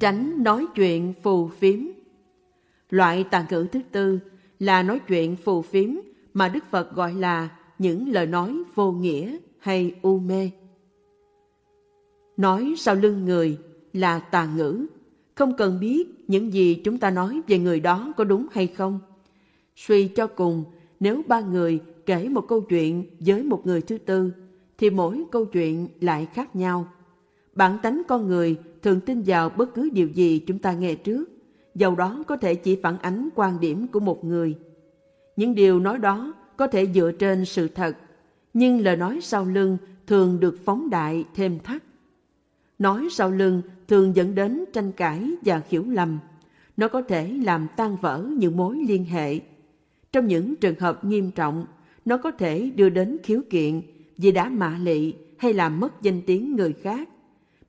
Tránh nói chuyện phù phiếm. Loại tàn ngữ thứ tư là nói chuyện phù phiếm mà Đức Phật gọi là những lời nói vô nghĩa hay u mê. Nói sau lưng người là tà ngữ, không cần biết những gì chúng ta nói về người đó có đúng hay không. Suy cho cùng, nếu ba người kể một câu chuyện với một người thứ tư, thì mỗi câu chuyện lại khác nhau. Bản tánh con người thường tin vào bất cứ điều gì chúng ta nghe trước, dầu đó có thể chỉ phản ánh quan điểm của một người. Những điều nói đó có thể dựa trên sự thật, nhưng lời nói sau lưng thường được phóng đại thêm thắt. Nói sau lưng thường dẫn đến tranh cãi và hiểu lầm. Nó có thể làm tan vỡ những mối liên hệ. Trong những trường hợp nghiêm trọng, nó có thể đưa đến khiếu kiện vì đã mạ lị hay làm mất danh tiếng người khác.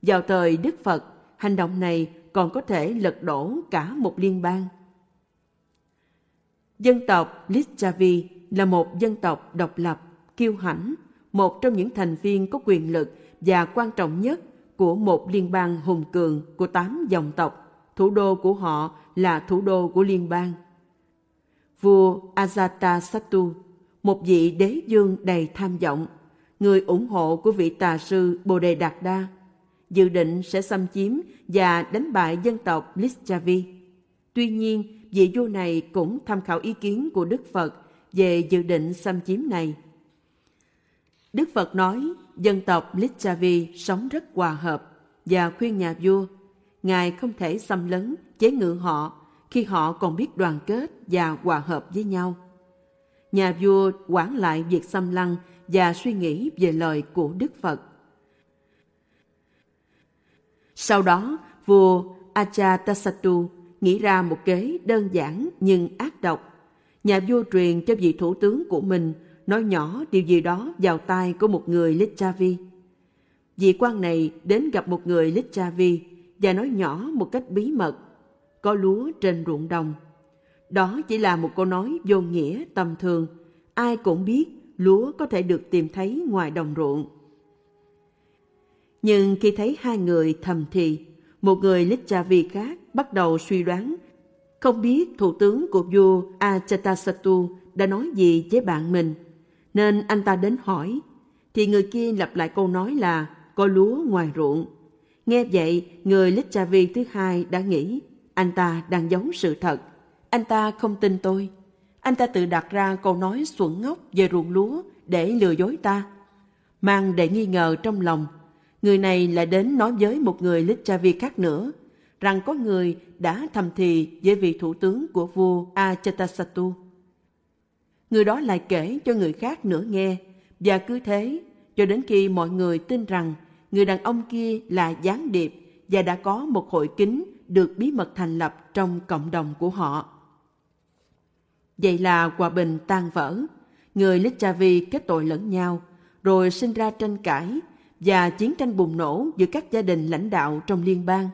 Vào thời Đức Phật, hành động này còn có thể lật đổ cả một liên bang. Dân tộc Lichavi là một dân tộc độc lập, kiêu hãnh, một trong những thành viên có quyền lực và quan trọng nhất của một liên bang hùng cường của tám dòng tộc. Thủ đô của họ là thủ đô của liên bang. Vua Ajatasattu, một vị đế dương đầy tham vọng, người ủng hộ của vị tà sư Bồ Đề Đạt Đa, dự định sẽ xâm chiếm và đánh bại dân tộc Lichavi. Tuy nhiên, vị vua này cũng tham khảo ý kiến của Đức Phật về dự định xâm chiếm này. Đức Phật nói dân tộc Lichavi sống rất hòa hợp và khuyên nhà vua, Ngài không thể xâm lấn, chế ngự họ khi họ còn biết đoàn kết và hòa hợp với nhau. Nhà vua quản lại việc xâm lăng và suy nghĩ về lời của Đức Phật. Sau đó, vua Ajatasattu nghĩ ra một kế đơn giản nhưng ác độc. Nhà vua truyền cho vị thủ tướng của mình nói nhỏ điều gì đó vào tai của một người Lichavi. Vị quan này đến gặp một người Lichavi và nói nhỏ một cách bí mật, có lúa trên ruộng đồng. Đó chỉ là một câu nói vô nghĩa tầm thường, ai cũng biết lúa có thể được tìm thấy ngoài đồng ruộng. Nhưng khi thấy hai người thầm thì, một người Lichavi khác bắt đầu suy đoán không biết thủ tướng của vua Achatasattu đã nói gì với bạn mình nên anh ta đến hỏi. Thì người kia lặp lại câu nói là có lúa ngoài ruộng. Nghe vậy, người Lichavi thứ hai đã nghĩ anh ta đang giấu sự thật. Anh ta không tin tôi. Anh ta tự đặt ra câu nói xuẩn ngốc về ruộng lúa để lừa dối ta. Mang để nghi ngờ trong lòng, người này lại đến nói với một người Lichavi khác nữa rằng có người đã thầm thì với vị thủ tướng của vua Achatasattu. người đó lại kể cho người khác nữa nghe và cứ thế cho đến khi mọi người tin rằng người đàn ông kia là gián điệp và đã có một hội kính được bí mật thành lập trong cộng đồng của họ. Vậy là hòa bình tan vỡ, người Lichavi kết tội lẫn nhau, rồi sinh ra tranh cãi và chiến tranh bùng nổ giữa các gia đình lãnh đạo trong liên bang.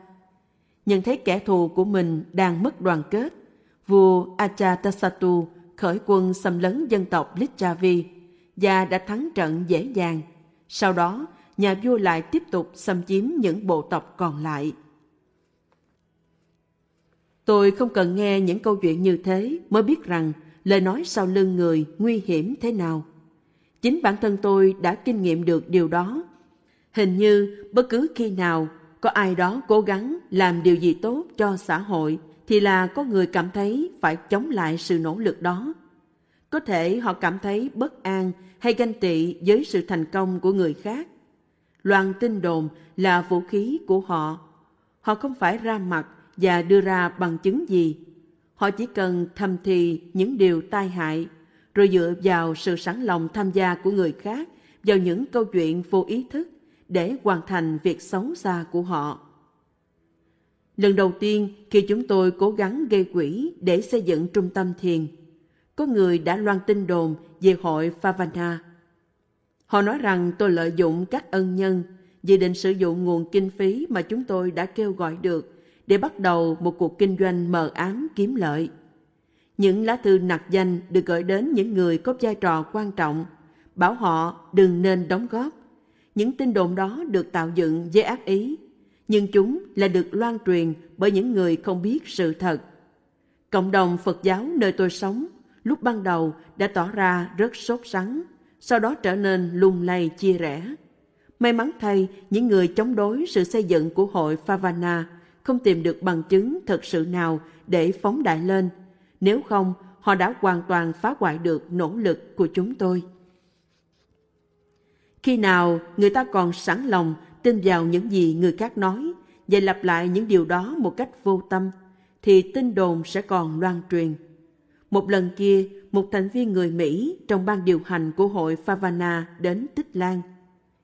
Nhận thấy kẻ thù của mình đang mất đoàn kết, vua Achatasattu khởi quân xâm lấn dân tộc Lichavi và đã thắng trận dễ dàng. Sau đó, nhà vua lại tiếp tục xâm chiếm những bộ tộc còn lại. Tôi không cần nghe những câu chuyện như thế mới biết rằng lời nói sau lưng người nguy hiểm thế nào. Chính bản thân tôi đã kinh nghiệm được điều đó. Hình như bất cứ khi nào có ai đó cố gắng làm điều gì tốt cho xã hội thì là có người cảm thấy phải chống lại sự nỗ lực đó. Có thể họ cảm thấy bất an hay ganh tị với sự thành công của người khác. Loan tin đồn là vũ khí của họ. Họ không phải ra mặt và đưa ra bằng chứng gì. Họ chỉ cần thầm thì những điều tai hại, rồi dựa vào sự sẵn lòng tham gia của người khác vào những câu chuyện vô ý thức để hoàn thành việc xấu xa của họ. Lần đầu tiên khi chúng tôi cố gắng gây quỹ để xây dựng trung tâm thiền, có người đã loan tin đồn về hội Favana. Họ nói rằng tôi lợi dụng các ân nhân, dự định sử dụng nguồn kinh phí mà chúng tôi đã kêu gọi được để bắt đầu một cuộc kinh doanh mờ ám kiếm lợi. Những lá thư nặc danh được gửi đến những người có vai trò quan trọng, bảo họ đừng nên đóng góp những tin đồn đó được tạo dựng với ác ý. nhưng chúng là được loan truyền bởi những người không biết sự thật. Cộng đồng Phật giáo nơi tôi sống lúc ban đầu đã tỏ ra rất sốt sắng, sau đó trở nên lung lay chia rẽ. May mắn thay, những người chống đối sự xây dựng của hội Favana không tìm được bằng chứng thật sự nào để phóng đại lên. Nếu không, họ đã hoàn toàn phá hoại được nỗ lực của chúng tôi. Khi nào người ta còn sẵn lòng tin vào những gì người khác nói và lặp lại những điều đó một cách vô tâm, thì tin đồn sẽ còn loan truyền. Một lần kia, một thành viên người Mỹ trong ban điều hành của hội Favana đến Tích Lan.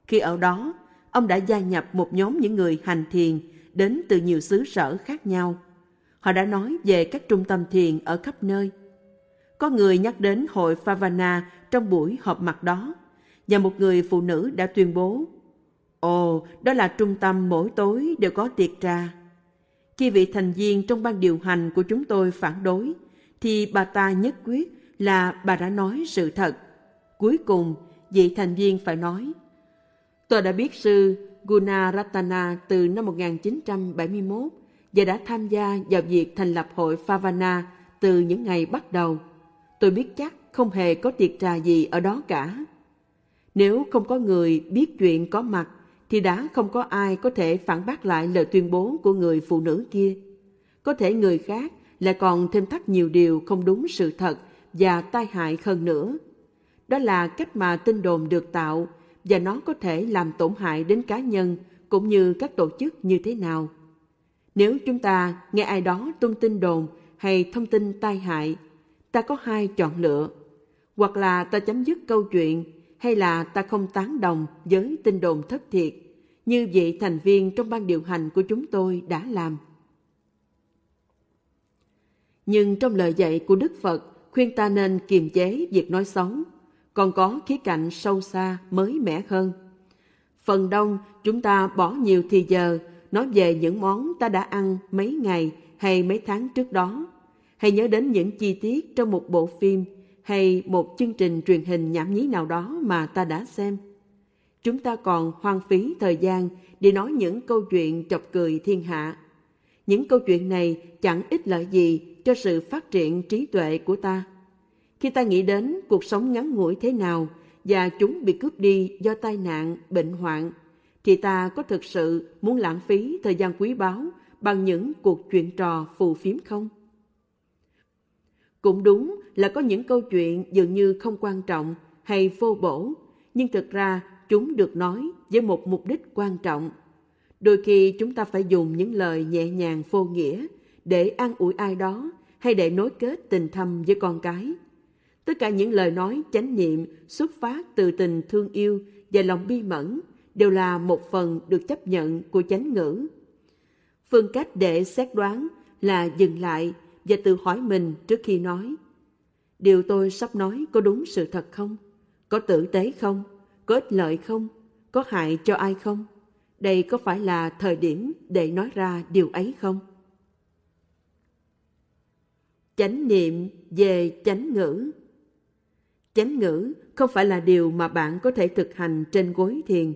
Khi ở đó, ông đã gia nhập một nhóm những người hành thiền đến từ nhiều xứ sở khác nhau. Họ đã nói về các trung tâm thiền ở khắp nơi. Có người nhắc đến hội Favana trong buổi họp mặt đó, và một người phụ nữ đã tuyên bố Ồ, đó là trung tâm mỗi tối đều có tiệc trà. Khi vị thành viên trong ban điều hành của chúng tôi phản đối, thì bà ta nhất quyết là bà đã nói sự thật. Cuối cùng, vị thành viên phải nói, Tôi đã biết sư Gunaratana từ năm 1971 và đã tham gia vào việc thành lập hội Favana từ những ngày bắt đầu. Tôi biết chắc không hề có tiệc trà gì ở đó cả. Nếu không có người biết chuyện có mặt, thì đã không có ai có thể phản bác lại lời tuyên bố của người phụ nữ kia. Có thể người khác lại còn thêm thắt nhiều điều không đúng sự thật và tai hại hơn nữa. Đó là cách mà tin đồn được tạo và nó có thể làm tổn hại đến cá nhân cũng như các tổ chức như thế nào. Nếu chúng ta nghe ai đó tung tin đồn hay thông tin tai hại, ta có hai chọn lựa. Hoặc là ta chấm dứt câu chuyện hay là ta không tán đồng với tin đồn thất thiệt như vị thành viên trong ban điều hành của chúng tôi đã làm. Nhưng trong lời dạy của Đức Phật khuyên ta nên kiềm chế việc nói xấu, còn có khía cạnh sâu xa mới mẻ hơn. Phần đông chúng ta bỏ nhiều thì giờ nói về những món ta đã ăn mấy ngày hay mấy tháng trước đó, hay nhớ đến những chi tiết trong một bộ phim hay một chương trình truyền hình nhảm nhí nào đó mà ta đã xem. Chúng ta còn hoang phí thời gian để nói những câu chuyện chọc cười thiên hạ. Những câu chuyện này chẳng ích lợi gì cho sự phát triển trí tuệ của ta. Khi ta nghĩ đến cuộc sống ngắn ngủi thế nào và chúng bị cướp đi do tai nạn, bệnh hoạn, thì ta có thực sự muốn lãng phí thời gian quý báu bằng những cuộc chuyện trò phù phiếm không? Cũng đúng là có những câu chuyện dường như không quan trọng hay vô bổ, nhưng thực ra chúng được nói với một mục đích quan trọng. Đôi khi chúng ta phải dùng những lời nhẹ nhàng vô nghĩa để an ủi ai đó hay để nối kết tình thâm với con cái. Tất cả những lời nói chánh niệm xuất phát từ tình thương yêu và lòng bi mẫn đều là một phần được chấp nhận của chánh ngữ. Phương cách để xét đoán là dừng lại và tự hỏi mình trước khi nói. Điều tôi sắp nói có đúng sự thật không? Có tử tế không? Có ích lợi không? Có hại cho ai không? Đây có phải là thời điểm để nói ra điều ấy không? Chánh niệm về chánh ngữ Chánh ngữ không phải là điều mà bạn có thể thực hành trên gối thiền.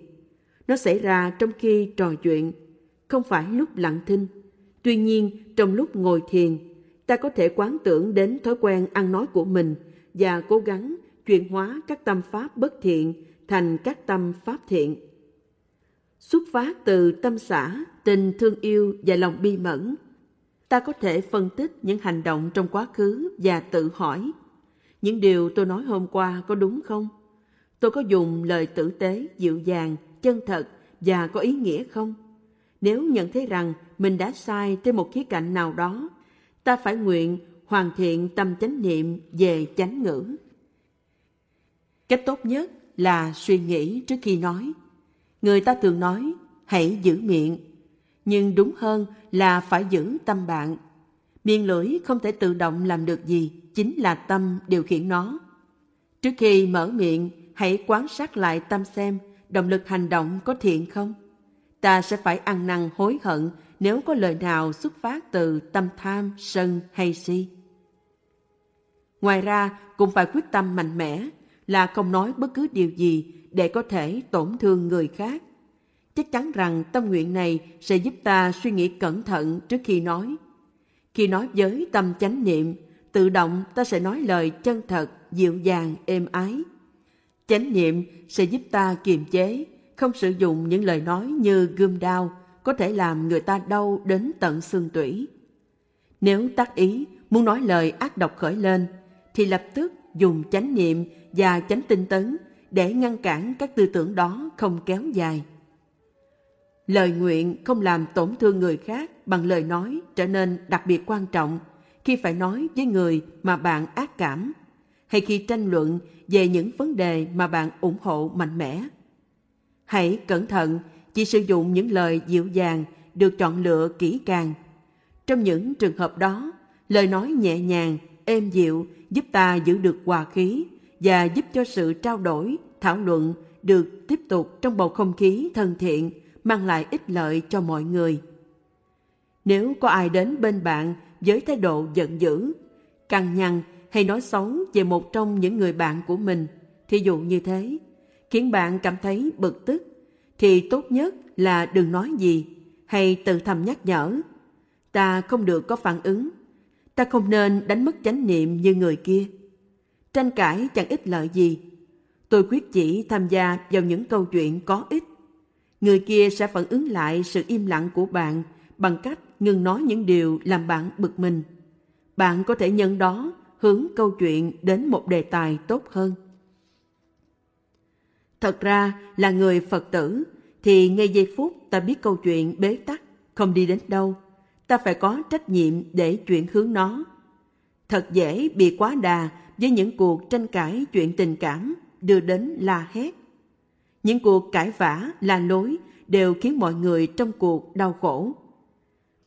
Nó xảy ra trong khi trò chuyện, không phải lúc lặng thinh. Tuy nhiên, trong lúc ngồi thiền, ta có thể quán tưởng đến thói quen ăn nói của mình và cố gắng chuyển hóa các tâm pháp bất thiện thành các tâm pháp thiện. Xuất phát từ tâm xã, tình thương yêu và lòng bi mẫn, ta có thể phân tích những hành động trong quá khứ và tự hỏi những điều tôi nói hôm qua có đúng không? Tôi có dùng lời tử tế, dịu dàng, chân thật và có ý nghĩa không? Nếu nhận thấy rằng mình đã sai trên một khía cạnh nào đó, ta phải nguyện hoàn thiện tâm chánh niệm về chánh ngữ. Cách tốt nhất là suy nghĩ trước khi nói. Người ta thường nói, hãy giữ miệng. Nhưng đúng hơn là phải giữ tâm bạn. Miệng lưỡi không thể tự động làm được gì, chính là tâm điều khiển nó. Trước khi mở miệng, hãy quan sát lại tâm xem động lực hành động có thiện không. Ta sẽ phải ăn năn hối hận nếu có lời nào xuất phát từ tâm tham, sân hay si. Ngoài ra, cũng phải quyết tâm mạnh mẽ là không nói bất cứ điều gì để có thể tổn thương người khác. chắc chắn rằng tâm nguyện này sẽ giúp ta suy nghĩ cẩn thận trước khi nói. Khi nói với tâm chánh niệm, tự động ta sẽ nói lời chân thật, dịu dàng, êm ái. Chánh niệm sẽ giúp ta kiềm chế, không sử dụng những lời nói như gươm đao, có thể làm người ta đau đến tận xương tủy. Nếu tác ý muốn nói lời ác độc khởi lên, thì lập tức dùng chánh niệm và chánh tinh tấn để ngăn cản các tư tưởng đó không kéo dài. Lời nguyện không làm tổn thương người khác bằng lời nói trở nên đặc biệt quan trọng khi phải nói với người mà bạn ác cảm hay khi tranh luận về những vấn đề mà bạn ủng hộ mạnh mẽ. Hãy cẩn thận chỉ sử dụng những lời dịu dàng được chọn lựa kỹ càng. Trong những trường hợp đó, lời nói nhẹ nhàng, êm dịu giúp ta giữ được hòa khí và giúp cho sự trao đổi, thảo luận được tiếp tục trong bầu không khí thân thiện, mang lại ích lợi cho mọi người. Nếu có ai đến bên bạn với thái độ giận dữ, căng nhăn hay nói xấu về một trong những người bạn của mình, thí dụ như thế, khiến bạn cảm thấy bực tức, thì tốt nhất là đừng nói gì hay tự thầm nhắc nhở. Ta không được có phản ứng, ta không nên đánh mất chánh niệm như người kia. Tranh cãi chẳng ích lợi gì. Tôi quyết chỉ tham gia vào những câu chuyện có ích. Người kia sẽ phản ứng lại sự im lặng của bạn bằng cách ngừng nói những điều làm bạn bực mình. Bạn có thể nhân đó hướng câu chuyện đến một đề tài tốt hơn. Thật ra là người Phật tử thì ngay giây phút ta biết câu chuyện bế tắc, không đi đến đâu, ta phải có trách nhiệm để chuyển hướng nó. Thật dễ bị quá đà với những cuộc tranh cãi chuyện tình cảm đưa đến la hét. Những cuộc cãi vã, la lối đều khiến mọi người trong cuộc đau khổ.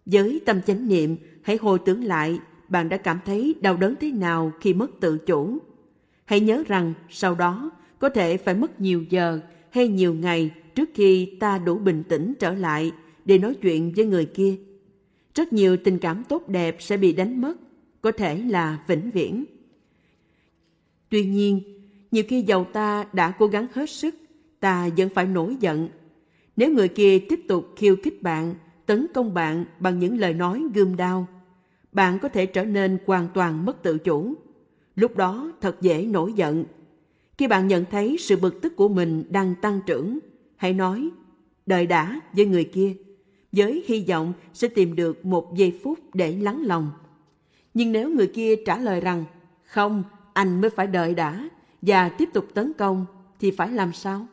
Với tâm chánh niệm, hãy hồi tưởng lại bạn đã cảm thấy đau đớn thế nào khi mất tự chủ. Hãy nhớ rằng sau đó có thể phải mất nhiều giờ hay nhiều ngày trước khi ta đủ bình tĩnh trở lại để nói chuyện với người kia. Rất nhiều tình cảm tốt đẹp sẽ bị đánh mất, có thể là vĩnh viễn. Tuy nhiên, nhiều khi giàu ta đã cố gắng hết sức, ta vẫn phải nổi giận. Nếu người kia tiếp tục khiêu khích bạn, tấn công bạn bằng những lời nói gươm đao, bạn có thể trở nên hoàn toàn mất tự chủ. Lúc đó thật dễ nổi giận. Khi bạn nhận thấy sự bực tức của mình đang tăng trưởng, hãy nói, đợi đã với người kia, với hy vọng sẽ tìm được một giây phút để lắng lòng. Nhưng nếu người kia trả lời rằng, không, anh mới phải đợi đã, và tiếp tục tấn công, thì phải làm sao?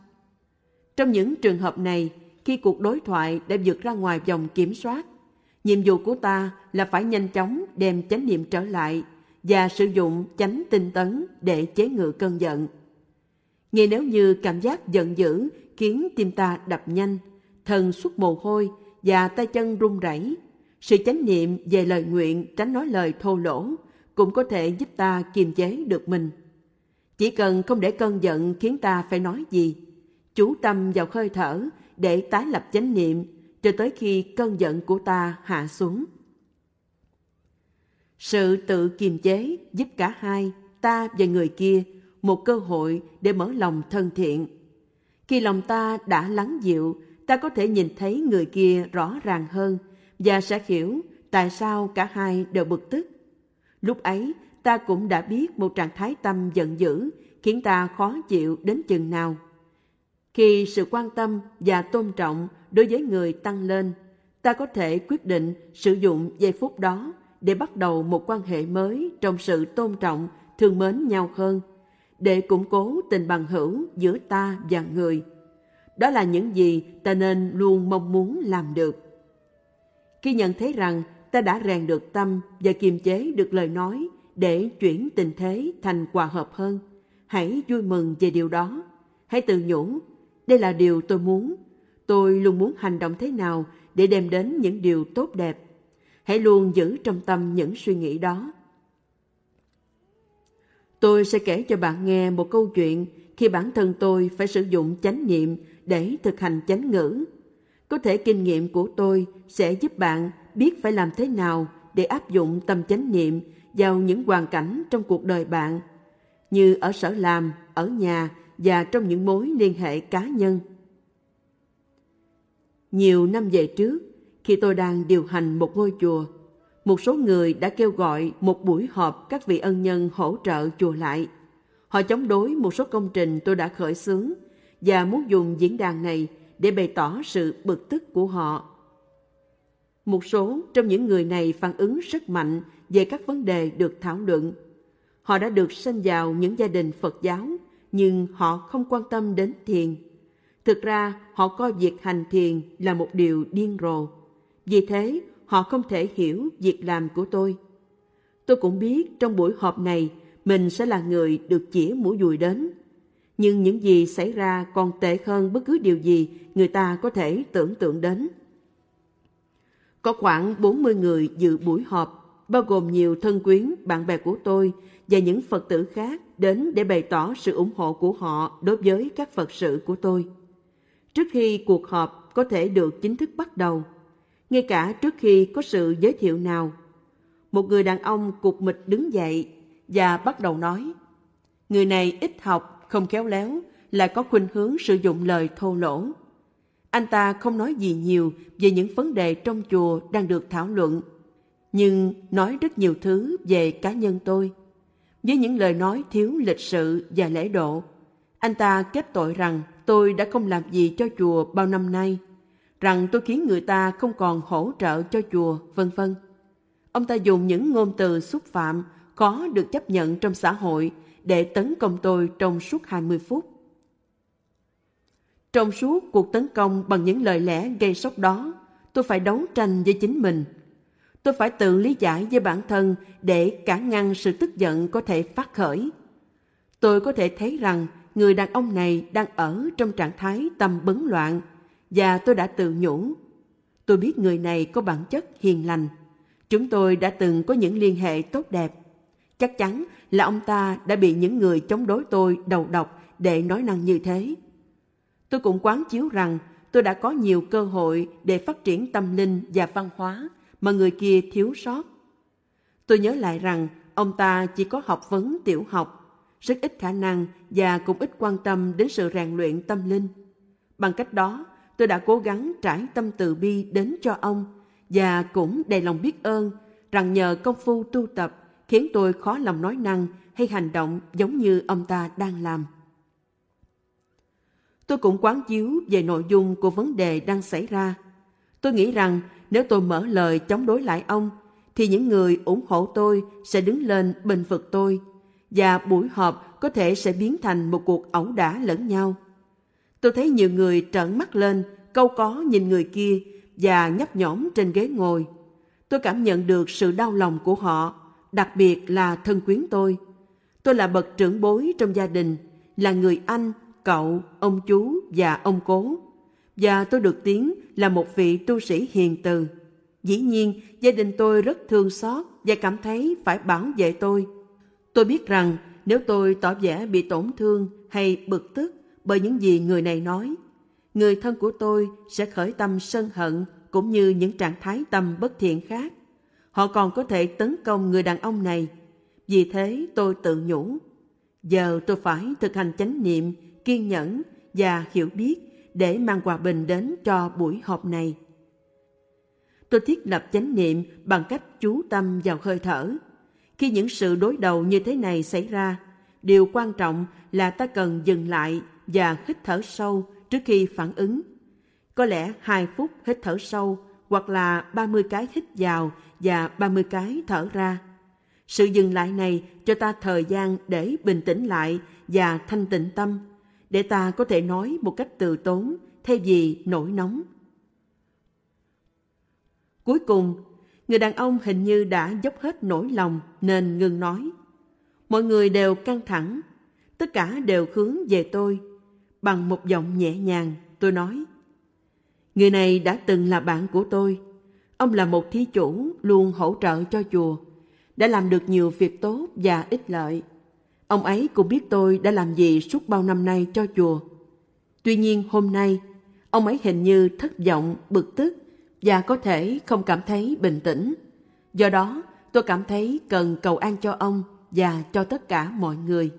Trong những trường hợp này, khi cuộc đối thoại đã vượt ra ngoài vòng kiểm soát, nhiệm vụ của ta là phải nhanh chóng đem chánh niệm trở lại và sử dụng chánh tinh tấn để chế ngự cơn giận. Nghe nếu như cảm giác giận dữ khiến tim ta đập nhanh, thần xuất mồ hôi và tay chân run rẩy, sự chánh niệm về lời nguyện tránh nói lời thô lỗ cũng có thể giúp ta kiềm chế được mình. Chỉ cần không để cơn giận khiến ta phải nói gì, chú tâm vào hơi thở để tái lập chánh niệm cho tới khi cơn giận của ta hạ xuống. Sự tự kiềm chế giúp cả hai, ta và người kia, một cơ hội để mở lòng thân thiện. Khi lòng ta đã lắng dịu, ta có thể nhìn thấy người kia rõ ràng hơn và sẽ hiểu tại sao cả hai đều bực tức. Lúc ấy, ta cũng đã biết một trạng thái tâm giận dữ khiến ta khó chịu đến chừng nào. Khi sự quan tâm và tôn trọng đối với người tăng lên, ta có thể quyết định sử dụng giây phút đó để bắt đầu một quan hệ mới trong sự tôn trọng, thương mến nhau hơn, để củng cố tình bằng hữu giữa ta và người. Đó là những gì ta nên luôn mong muốn làm được. Khi nhận thấy rằng ta đã rèn được tâm và kiềm chế được lời nói để chuyển tình thế thành hòa hợp hơn, hãy vui mừng về điều đó. Hãy tự nhủ, đây là điều tôi muốn. Tôi luôn muốn hành động thế nào để đem đến những điều tốt đẹp. Hãy luôn giữ trong tâm những suy nghĩ đó. Tôi sẽ kể cho bạn nghe một câu chuyện khi bản thân tôi phải sử dụng chánh niệm để thực hành chánh ngữ. Có thể kinh nghiệm của tôi sẽ giúp bạn biết phải làm thế nào để áp dụng tâm chánh niệm vào những hoàn cảnh trong cuộc đời bạn, như ở sở làm, ở nhà và trong những mối liên hệ cá nhân. Nhiều năm về trước, khi tôi đang điều hành một ngôi chùa, một số người đã kêu gọi một buổi họp các vị ân nhân hỗ trợ chùa lại. Họ chống đối một số công trình tôi đã khởi xướng và muốn dùng diễn đàn này để bày tỏ sự bực tức của họ. Một số trong những người này phản ứng rất mạnh về các vấn đề được thảo luận. Họ đã được sinh vào những gia đình Phật giáo, nhưng họ không quan tâm đến thiền. Thực ra, họ coi việc hành thiền là một điều điên rồ. Vì thế, họ không thể hiểu việc làm của tôi. Tôi cũng biết trong buổi họp này, mình sẽ là người được chỉ mũi dùi đến. Nhưng những gì xảy ra còn tệ hơn bất cứ điều gì người ta có thể tưởng tượng đến. Có khoảng 40 người dự buổi họp, bao gồm nhiều thân quyến, bạn bè của tôi và những Phật tử khác đến để bày tỏ sự ủng hộ của họ đối với các Phật sự của tôi. Trước khi cuộc họp có thể được chính thức bắt đầu, ngay cả trước khi có sự giới thiệu nào, một người đàn ông cục mịch đứng dậy và bắt đầu nói. Người này ít học, không khéo léo, lại có khuynh hướng sử dụng lời thô lỗ. Anh ta không nói gì nhiều về những vấn đề trong chùa đang được thảo luận, nhưng nói rất nhiều thứ về cá nhân tôi. Với những lời nói thiếu lịch sự và lễ độ, anh ta kết tội rằng tôi đã không làm gì cho chùa bao năm nay, rằng tôi khiến người ta không còn hỗ trợ cho chùa, vân vân. Ông ta dùng những ngôn từ xúc phạm khó được chấp nhận trong xã hội để tấn công tôi trong suốt 20 phút. Trong suốt cuộc tấn công bằng những lời lẽ gây sốc đó, tôi phải đấu tranh với chính mình. Tôi phải tự lý giải với bản thân để cản ngăn sự tức giận có thể phát khởi. Tôi có thể thấy rằng người đàn ông này đang ở trong trạng thái tâm bấn loạn và tôi đã tự nhủ. Tôi biết người này có bản chất hiền lành. Chúng tôi đã từng có những liên hệ tốt đẹp. Chắc chắn là ông ta đã bị những người chống đối tôi đầu độc để nói năng như thế. Tôi cũng quán chiếu rằng tôi đã có nhiều cơ hội để phát triển tâm linh và văn hóa mà người kia thiếu sót. Tôi nhớ lại rằng ông ta chỉ có học vấn tiểu học, rất ít khả năng và cũng ít quan tâm đến sự rèn luyện tâm linh. Bằng cách đó, tôi đã cố gắng trải tâm từ bi đến cho ông và cũng đầy lòng biết ơn rằng nhờ công phu tu tập khiến tôi khó lòng nói năng hay hành động giống như ông ta đang làm. Tôi cũng quán chiếu về nội dung của vấn đề đang xảy ra. Tôi nghĩ rằng nếu tôi mở lời chống đối lại ông, thì những người ủng hộ tôi sẽ đứng lên bình vực tôi, và buổi họp có thể sẽ biến thành một cuộc ẩu đả lẫn nhau. Tôi thấy nhiều người trợn mắt lên, câu có nhìn người kia và nhấp nhõm trên ghế ngồi. Tôi cảm nhận được sự đau lòng của họ, đặc biệt là thân quyến tôi. Tôi là bậc trưởng bối trong gia đình, là người anh cậu, ông chú và ông cố. Và tôi được tiếng là một vị tu sĩ hiền từ. Dĩ nhiên, gia đình tôi rất thương xót và cảm thấy phải bảo vệ tôi. Tôi biết rằng nếu tôi tỏ vẻ bị tổn thương hay bực tức bởi những gì người này nói, người thân của tôi sẽ khởi tâm sân hận cũng như những trạng thái tâm bất thiện khác. Họ còn có thể tấn công người đàn ông này. Vì thế tôi tự nhủ, giờ tôi phải thực hành chánh niệm kiên nhẫn và hiểu biết để mang hòa bình đến cho buổi họp này. Tôi thiết lập chánh niệm bằng cách chú tâm vào hơi thở. Khi những sự đối đầu như thế này xảy ra, điều quan trọng là ta cần dừng lại và hít thở sâu trước khi phản ứng. Có lẽ 2 phút hít thở sâu hoặc là 30 cái hít vào và 30 cái thở ra. Sự dừng lại này cho ta thời gian để bình tĩnh lại và thanh tịnh tâm để ta có thể nói một cách từ tốn thay vì nổi nóng. Cuối cùng, người đàn ông hình như đã dốc hết nỗi lòng nên ngừng nói. Mọi người đều căng thẳng, tất cả đều hướng về tôi. Bằng một giọng nhẹ nhàng, tôi nói. Người này đã từng là bạn của tôi. Ông là một thí chủ luôn hỗ trợ cho chùa, đã làm được nhiều việc tốt và ích lợi. Ông ấy cũng biết tôi đã làm gì suốt bao năm nay cho chùa. Tuy nhiên hôm nay, ông ấy hình như thất vọng, bực tức và có thể không cảm thấy bình tĩnh. Do đó, tôi cảm thấy cần cầu an cho ông và cho tất cả mọi người.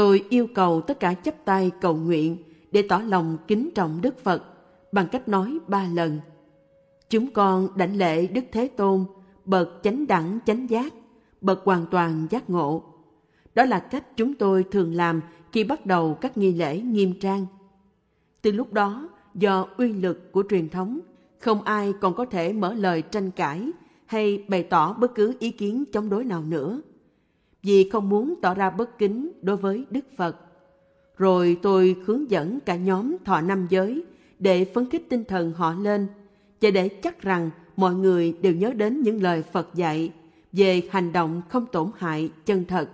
Tôi yêu cầu tất cả chấp tay cầu nguyện để tỏ lòng kính trọng Đức Phật bằng cách nói ba lần. Chúng con đảnh lễ Đức Thế Tôn, bậc chánh đẳng chánh giác, bậc hoàn toàn giác ngộ. Đó là cách chúng tôi thường làm khi bắt đầu các nghi lễ nghiêm trang. Từ lúc đó, do uy lực của truyền thống, không ai còn có thể mở lời tranh cãi hay bày tỏ bất cứ ý kiến chống đối nào nữa. Vì không muốn tỏ ra bất kính đối với Đức Phật. Rồi tôi hướng dẫn cả nhóm thọ năm giới để phấn khích tinh thần họ lên và để chắc rằng mọi người đều nhớ đến những lời Phật dạy về hành động không tổn hại chân thật.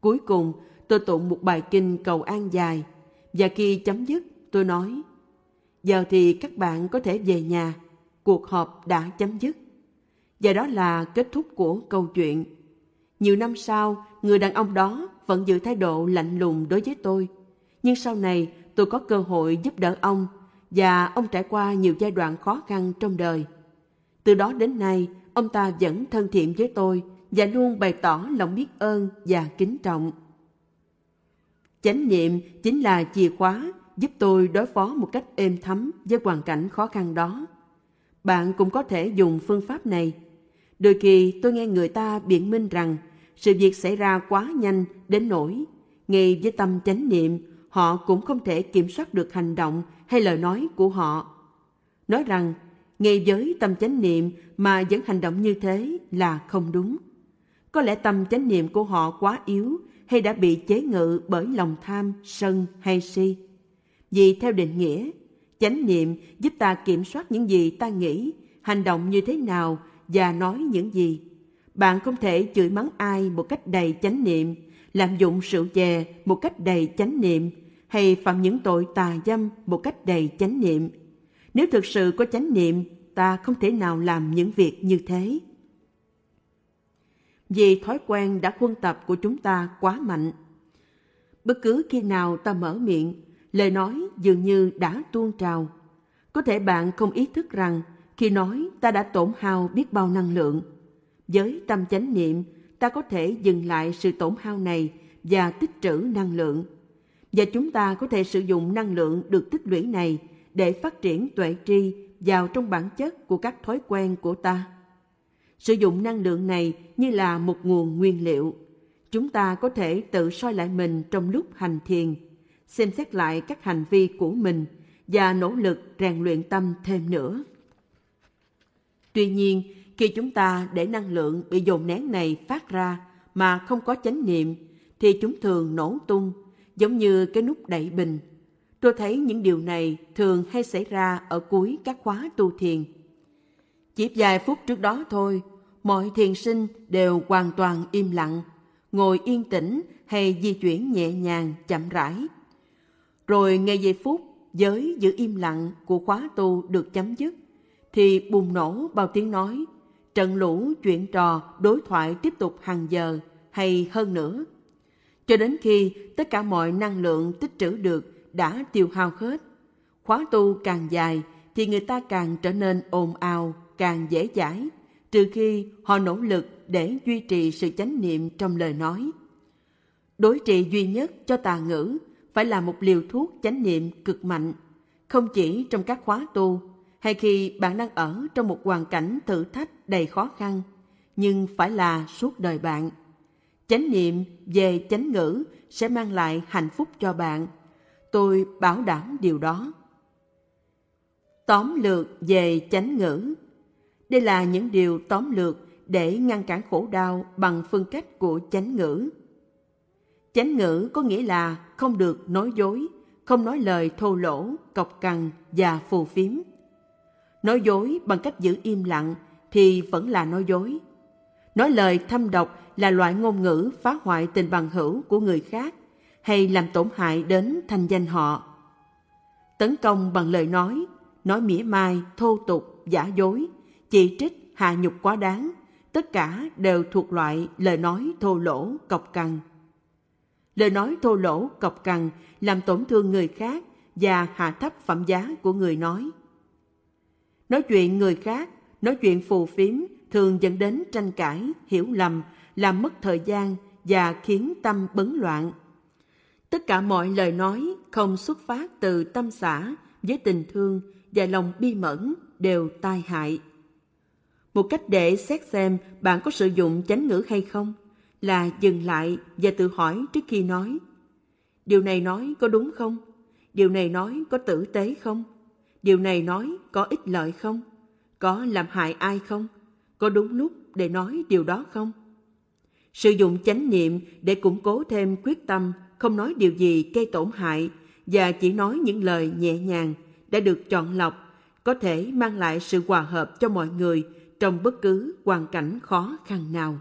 Cuối cùng, tôi tụng một bài kinh cầu an dài và khi chấm dứt, tôi nói Giờ thì các bạn có thể về nhà, cuộc họp đã chấm dứt. Và đó là kết thúc của câu chuyện. Nhiều năm sau, người đàn ông đó vẫn giữ thái độ lạnh lùng đối với tôi. Nhưng sau này, tôi có cơ hội giúp đỡ ông và ông trải qua nhiều giai đoạn khó khăn trong đời. Từ đó đến nay, ông ta vẫn thân thiện với tôi và luôn bày tỏ lòng biết ơn và kính trọng. Chánh niệm chính là chìa khóa giúp tôi đối phó một cách êm thấm với hoàn cảnh khó khăn đó. Bạn cũng có thể dùng phương pháp này. Đôi khi tôi nghe người ta biện minh rằng sự việc xảy ra quá nhanh đến nỗi ngay với tâm chánh niệm họ cũng không thể kiểm soát được hành động hay lời nói của họ. Nói rằng ngay với tâm chánh niệm mà vẫn hành động như thế là không đúng. Có lẽ tâm chánh niệm của họ quá yếu hay đã bị chế ngự bởi lòng tham, sân hay si. Vì theo định nghĩa, chánh niệm giúp ta kiểm soát những gì ta nghĩ, hành động như thế nào và nói những gì. Bạn không thể chửi mắng ai một cách đầy chánh niệm, lạm dụng rượu chè một cách đầy chánh niệm, hay phạm những tội tà dâm một cách đầy chánh niệm. Nếu thực sự có chánh niệm, ta không thể nào làm những việc như thế. Vì thói quen đã khuôn tập của chúng ta quá mạnh. Bất cứ khi nào ta mở miệng, lời nói dường như đã tuôn trào. Có thể bạn không ý thức rằng khi nói ta đã tổn hao biết bao năng lượng. Với tâm chánh niệm, ta có thể dừng lại sự tổn hao này và tích trữ năng lượng. Và chúng ta có thể sử dụng năng lượng được tích lũy này để phát triển tuệ tri vào trong bản chất của các thói quen của ta. Sử dụng năng lượng này như là một nguồn nguyên liệu. Chúng ta có thể tự soi lại mình trong lúc hành thiền, xem xét lại các hành vi của mình và nỗ lực rèn luyện tâm thêm nữa. Tuy nhiên, khi chúng ta để năng lượng bị dồn nén này phát ra mà không có chánh niệm, thì chúng thường nổ tung, giống như cái nút đẩy bình. Tôi thấy những điều này thường hay xảy ra ở cuối các khóa tu thiền. Chỉ vài phút trước đó thôi, mọi thiền sinh đều hoàn toàn im lặng, ngồi yên tĩnh hay di chuyển nhẹ nhàng, chậm rãi. Rồi ngay giây phút giới giữ im lặng của khóa tu được chấm dứt, thì bùng nổ bao tiếng nói, trận lũ chuyện trò đối thoại tiếp tục hàng giờ hay hơn nữa. Cho đến khi tất cả mọi năng lượng tích trữ được đã tiêu hao hết, khóa tu càng dài thì người ta càng trở nên ồn ào, càng dễ dãi, trừ khi họ nỗ lực để duy trì sự chánh niệm trong lời nói. Đối trị duy nhất cho tà ngữ phải là một liều thuốc chánh niệm cực mạnh, không chỉ trong các khóa tu hay khi bạn đang ở trong một hoàn cảnh thử thách đầy khó khăn, nhưng phải là suốt đời bạn. Chánh niệm về chánh ngữ sẽ mang lại hạnh phúc cho bạn. Tôi bảo đảm điều đó. Tóm lược về chánh ngữ đây là những điều tóm lược để ngăn cản khổ đau bằng phương cách của chánh ngữ. Chánh ngữ có nghĩa là không được nói dối, không nói lời thô lỗ, cọc cằn và phù phiếm. Nói dối bằng cách giữ im lặng thì vẫn là nói dối. Nói lời thâm độc là loại ngôn ngữ phá hoại tình bằng hữu của người khác hay làm tổn hại đến thanh danh họ. Tấn công bằng lời nói, nói mỉa mai, thô tục, giả dối chỉ trích, hạ nhục quá đáng, tất cả đều thuộc loại lời nói thô lỗ, cọc cằn. Lời nói thô lỗ, cọc cằn làm tổn thương người khác và hạ thấp phẩm giá của người nói. Nói chuyện người khác, nói chuyện phù phiếm thường dẫn đến tranh cãi, hiểu lầm, làm mất thời gian và khiến tâm bấn loạn. Tất cả mọi lời nói không xuất phát từ tâm xã với tình thương và lòng bi mẫn đều tai hại. Một cách để xét xem bạn có sử dụng chánh ngữ hay không là dừng lại và tự hỏi trước khi nói. Điều này nói có đúng không? Điều này nói có tử tế không? Điều này nói có ích lợi không? Có làm hại ai không? Có đúng lúc để nói điều đó không? Sử dụng chánh niệm để củng cố thêm quyết tâm, không nói điều gì gây tổn hại và chỉ nói những lời nhẹ nhàng đã được chọn lọc, có thể mang lại sự hòa hợp cho mọi người trong bất cứ hoàn cảnh khó khăn nào